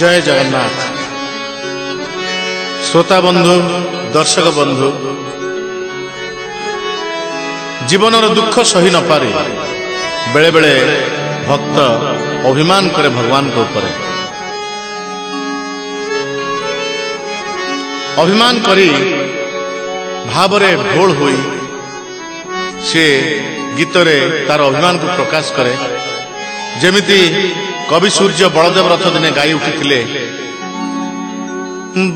জয় জগন্নাথ শ্রোতা বন্ধু দর্শক বন্ধু জীবনর দুঃখ সহি নপারে বেড়ে বেড়ে ভক্ত অভিমান করে ভগবানଙ୍କ উপরে অভিমান করি ভাবরে ভোল হই সে গীতরে তার অভিমানকে প্রকাশ করে যেমিতি কবি সূর্য বড়দেব রথ দিনে গাই উঠিলে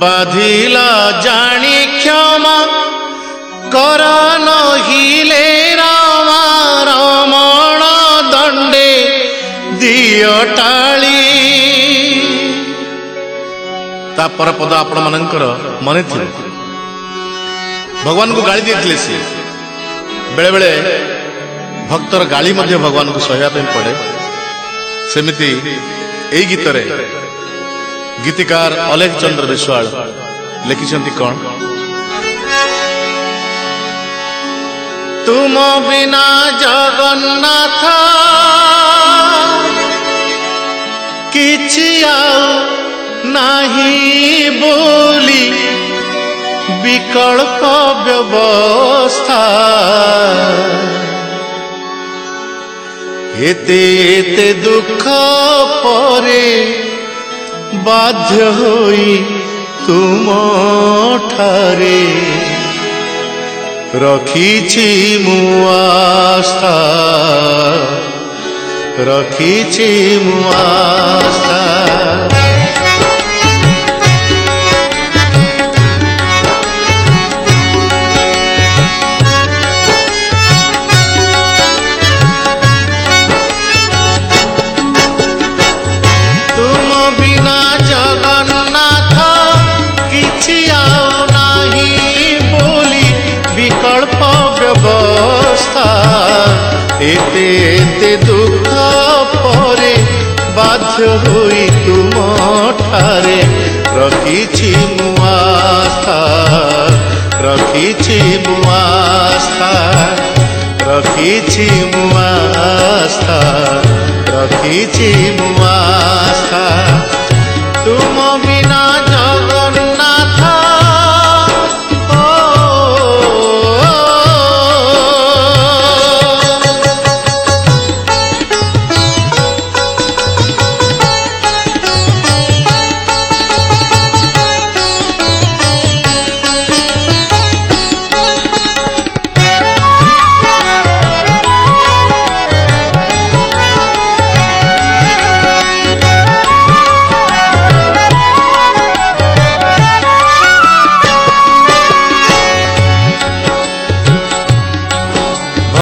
বাধিলা জানি ক্ষমা কর নহিলে রামা রমণ দণ্ডে দিয় টালি তা পদ আপন মানকর মনে থিলে ভগবান কো গালি দিয়েছিলে সি বেলে বেলে ভক্তর গালি মধ্যে ভগবান কো সহায়তা পড়ে ସେମିତି ଏଇ ଗୀତରେ ଗୀତିକାର ଅଲେଖ ଚନ୍ଦ୍ର ବିଶ୍ୱାଳ ଲେଖିଛନ୍ତି କ'ଣ ତୁମ বিনা ଜଗନ୍ନାଥ କିଛି ଆଉ ନାହିଁ ବୋଲି ବିକଳ୍ପ ব্যবহার এতে এতে দুঃখ পরে বাধ্য হই তুমঠারে রখিছি মু আস্থা রখিছি মু আস্থা এতে এতে দুঃখ পরে বাধ্য হই তুম ঠারে রকিছি মু আস্থা রকিছি মু আস্থা রকিছি মু রকিছি মু